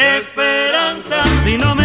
esperanza. Si no me